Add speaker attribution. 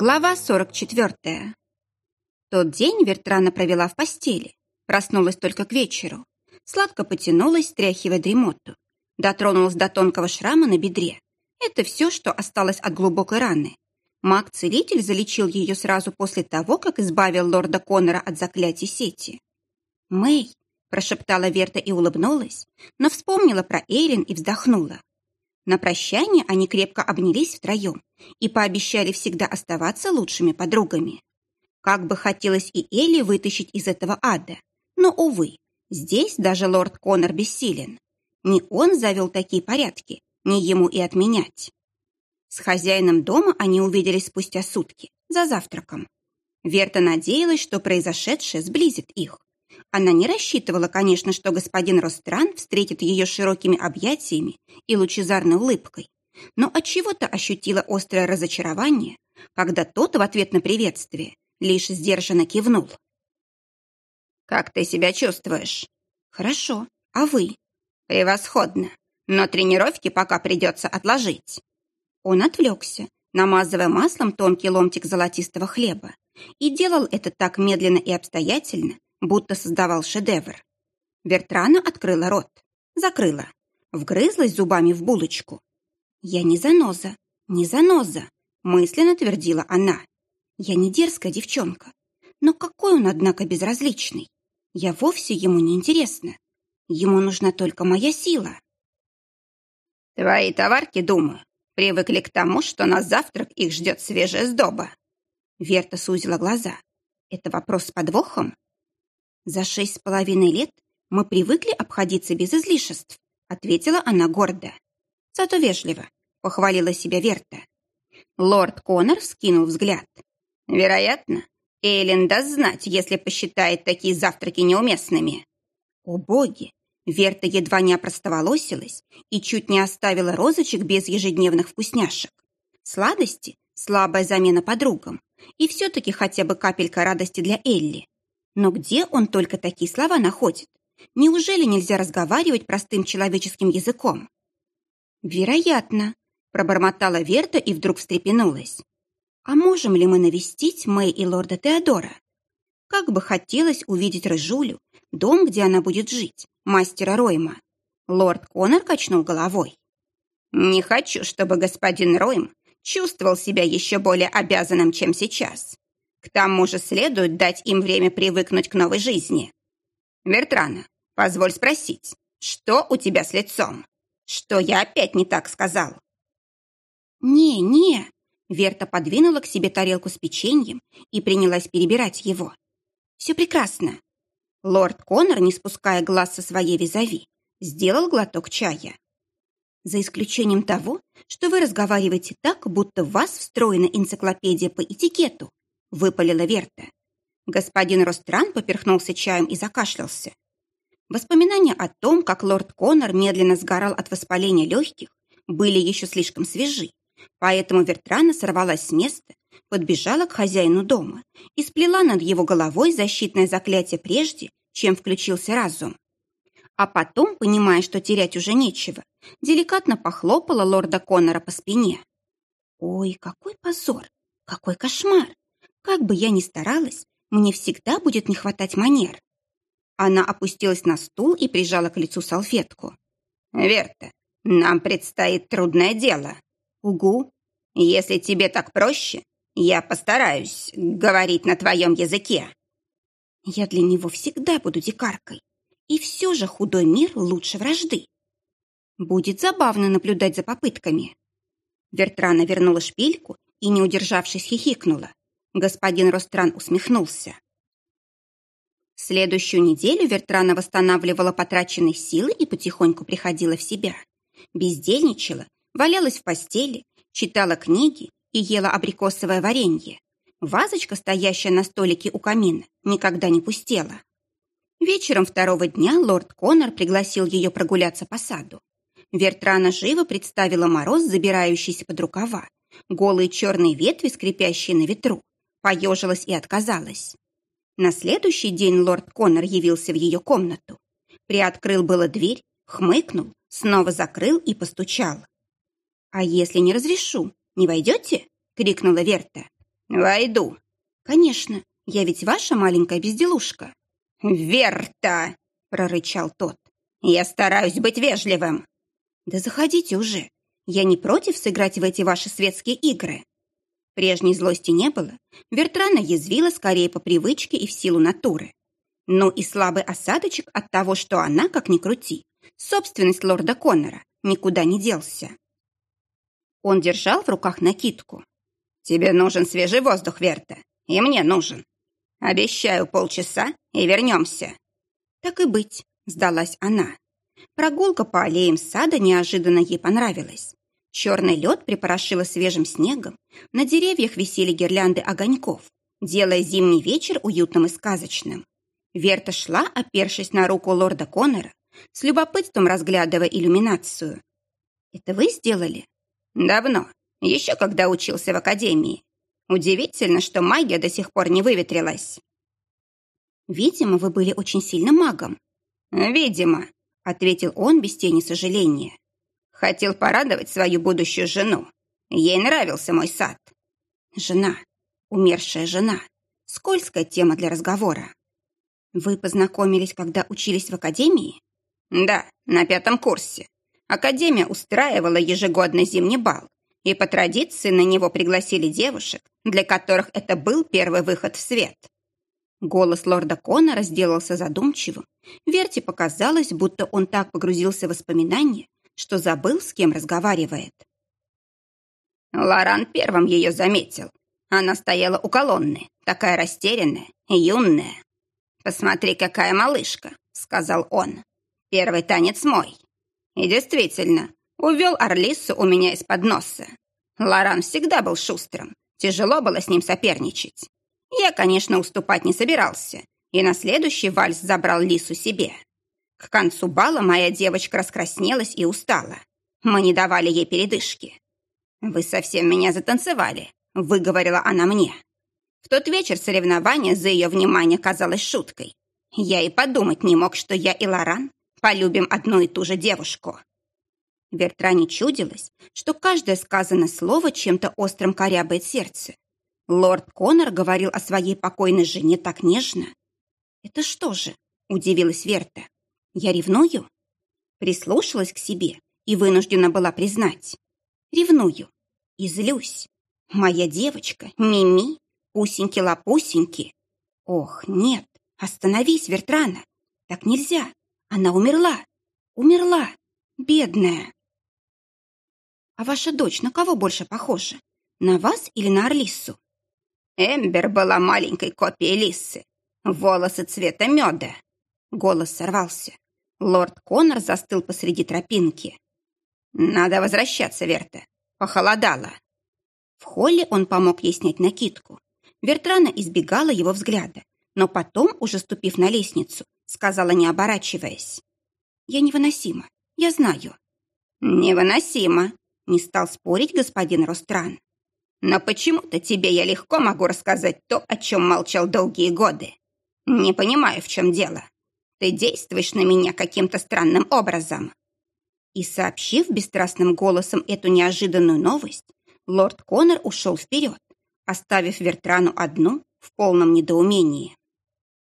Speaker 1: Глава 44. Тот день Вертрана провела в постели. Проснулась только к вечеру. Сладко потянулась, стряхивая дремоту. Дотронулась до тонкого шрама на бедре. Это все, что осталось от глубокой раны. Маг-целитель залечил ее сразу после того, как избавил лорда Коннора от заклятий сети. «Мэй», – прошептала Верта и улыбнулась, но вспомнила про Эйлин и вздохнула. На прощание они крепко обнялись втроем и пообещали всегда оставаться лучшими подругами. Как бы хотелось и Элли вытащить из этого ада, но, увы, здесь даже лорд Коннор бессилен. Не он завел такие порядки, не ему и отменять. С хозяином дома они увиделись спустя сутки, за завтраком. Верта надеялась, что произошедшее сблизит их. Она не рассчитывала, конечно, что господин Ростран встретит ее широкими объятиями и лучезарной улыбкой, но отчего-то ощутила острое разочарование, когда тот в ответ на приветствие лишь сдержанно кивнул. «Как ты себя чувствуешь?» «Хорошо. А вы?» «Превосходно. Но тренировки пока придется отложить». Он отвлекся, намазывая маслом тонкий ломтик золотистого хлеба, и делал это так медленно и обстоятельно, будто создавал шедевр. Бертрана открыла рот, закрыла, вгрызлась зубами в булочку. «Я не заноза, не заноза», — мысленно твердила она. «Я не дерзкая девчонка, но какой он, однако, безразличный. Я вовсе ему не интересна. Ему нужна только моя сила». «Твои товарки, думаю, привыкли к тому, что на завтрак их ждет свежая сдоба». Верта сузила глаза. «Это вопрос с подвохом?» «За шесть с половиной лет мы привыкли обходиться без излишеств», ответила она гордо. Зато вежливо, похвалила себя Верта. Лорд Коннор скинул взгляд. «Вероятно, Эйлин даст знать, если посчитает такие завтраки неуместными». «О боги!» Верта едва не опростоволосилась и чуть не оставила розочек без ежедневных вкусняшек. Сладости – слабая замена подругам. И все-таки хотя бы капелька радости для Элли. Но где он только такие слова находит? Неужели нельзя разговаривать простым человеческим языком? Вероятно, пробормотала Верта и вдруг встрепенулась. А можем ли мы навестить Мэй и лорда Теодора? Как бы хотелось увидеть Рыжулю, дом, где она будет жить, мастера Ройма. Лорд Конор качнул головой. «Не хочу, чтобы господин Ройм чувствовал себя еще более обязанным, чем сейчас. К тому же следует дать им время привыкнуть к новой жизни. Вертрана, позволь спросить, что у тебя с лицом? Что я опять не так сказал? Не, не. Верта подвинула к себе тарелку с печеньем и принялась перебирать его. Все прекрасно. Лорд Коннор, не спуская глаз со своей визави, сделал глоток чая. За исключением того, что вы разговариваете так, будто в вас встроена энциклопедия по этикету, — выпалила Верта. Господин Ростран поперхнулся чаем и закашлялся. Воспоминания о том, как лорд Коннор медленно сгорал от воспаления легких, были еще слишком свежи, поэтому Вертрана сорвалась с места, подбежала к хозяину дома и сплела над его головой защитное заклятие прежде, чем включился разум. А потом, понимая, что терять уже нечего, деликатно похлопала лорда Коннора по спине. «Ой, какой позор! Какой кошмар! Как бы я ни старалась, мне всегда будет не хватать манер. Она опустилась на стул и прижала к лицу салфетку. «Верта, нам предстоит трудное дело. Угу. Если тебе так проще, я постараюсь говорить на твоем языке». Я для него всегда буду дикаркой. И все же худой мир лучше вражды. Будет забавно наблюдать за попытками. Вертрана вернула шпильку и, не удержавшись, хихикнула. Господин Ростран усмехнулся. Следующую неделю Вертрана восстанавливала потраченные силы и потихоньку приходила в себя. Бездельничала, валялась в постели, читала книги и ела абрикосовое варенье. Вазочка, стоящая на столике у камина, никогда не пустела. Вечером второго дня лорд Коннор пригласил ее прогуляться по саду. Вертрана живо представила мороз, забирающийся под рукава, голые черные ветви, скрипящие на ветру, поежилась и отказалась. На следующий день лорд Коннор явился в ее комнату. Приоткрыл было дверь, хмыкнул, снова закрыл и постучал. «А если не разрешу, не войдете?» — крикнула Верта.
Speaker 2: «Войду».
Speaker 1: «Конечно, я ведь ваша маленькая безделушка».
Speaker 2: «Верта!» — прорычал тот. «Я стараюсь быть вежливым».
Speaker 1: «Да заходите уже. Я не против сыграть в эти ваши светские игры». Прежней злости не было. Вертрана язвила скорее по привычке и в силу натуры. Ну и слабый осадочек от того, что она, как ни крути, собственность лорда Коннора, никуда не делся. Он держал в руках накидку.
Speaker 2: «Тебе нужен свежий воздух, Верта, и мне нужен. Обещаю полчаса, и вернемся».
Speaker 1: «Так и быть», — сдалась она. Прогулка по аллеям сада неожиданно ей понравилась. Черный лед припорошило свежим снегом, на деревьях висели гирлянды огоньков, делая зимний вечер уютным и сказочным. Верта шла, опершись на руку лорда Коннора, с любопытством разглядывая иллюминацию. «Это вы сделали?»
Speaker 2: «Давно, еще когда учился в академии. Удивительно, что магия до сих пор не выветрилась».
Speaker 1: «Видимо, вы были очень сильным магом».
Speaker 2: «Видимо», — ответил он без тени сожаления. Хотел порадовать свою будущую жену. Ей нравился мой сад.
Speaker 1: Жена. Умершая жена. Скользкая тема для разговора. Вы познакомились, когда учились в академии?
Speaker 2: Да, на пятом курсе. Академия устраивала ежегодный зимний бал, и по традиции на него пригласили девушек, для которых это был первый выход в свет.
Speaker 1: Голос лорда Коннора сделался задумчивым. Верте показалось, будто он так погрузился в воспоминания, что забыл, с кем разговаривает.
Speaker 2: Лоран первым ее заметил. Она стояла у колонны, такая растерянная, юная. «Посмотри, какая малышка», — сказал он. «Первый танец мой». И действительно, увел Орлису у меня из-под носа. Лоран всегда был шустрым, тяжело было с ним соперничать. Я, конечно, уступать не собирался, и на следующий вальс забрал Лису себе. К концу бала моя девочка раскраснелась и устала. Мы не давали ей передышки. «Вы совсем меня затанцевали», — выговорила она мне. В тот вечер соревнование за ее внимание казалось шуткой. Я и подумать не мог, что я и Лоран полюбим одну и ту же девушку. Вертране чудилось, что каждое сказанное слово чем-то острым корябает сердце. Лорд Коннор говорил о своей покойной жене так нежно. «Это что же?» — удивилась Верта. Я ревную? Прислушалась к себе и вынуждена была признать. Ревную и злюсь. Моя девочка, Мими, пусеньки-лапусеньки. Ох, нет, остановись, Вертрана. Так нельзя. Она умерла. Умерла. Бедная. А ваша дочь на кого больше похожа? На вас или на Орлиссу? Эмбер была маленькой копией Лисы. Волосы цвета меда.
Speaker 1: Голос сорвался. Лорд Коннор застыл посреди тропинки.
Speaker 2: «Надо возвращаться, Верта. Похолодало».
Speaker 1: В холле он помог ей снять накидку. Вертрана избегала его взгляда, но потом, уже ступив на лестницу, сказала, не оборачиваясь. «Я невыносима, я знаю».
Speaker 2: «Невыносимо», —
Speaker 1: не стал спорить господин Ростран.
Speaker 2: «Но почему-то тебе я легко могу рассказать то, о чем молчал долгие годы. Не понимаю, в чем дело. Ты действуешь на меня каким-то странным образом».
Speaker 1: И, сообщив бесстрастным голосом эту неожиданную новость, лорд Коннор ушел вперед, оставив Вертрану одну в полном недоумении.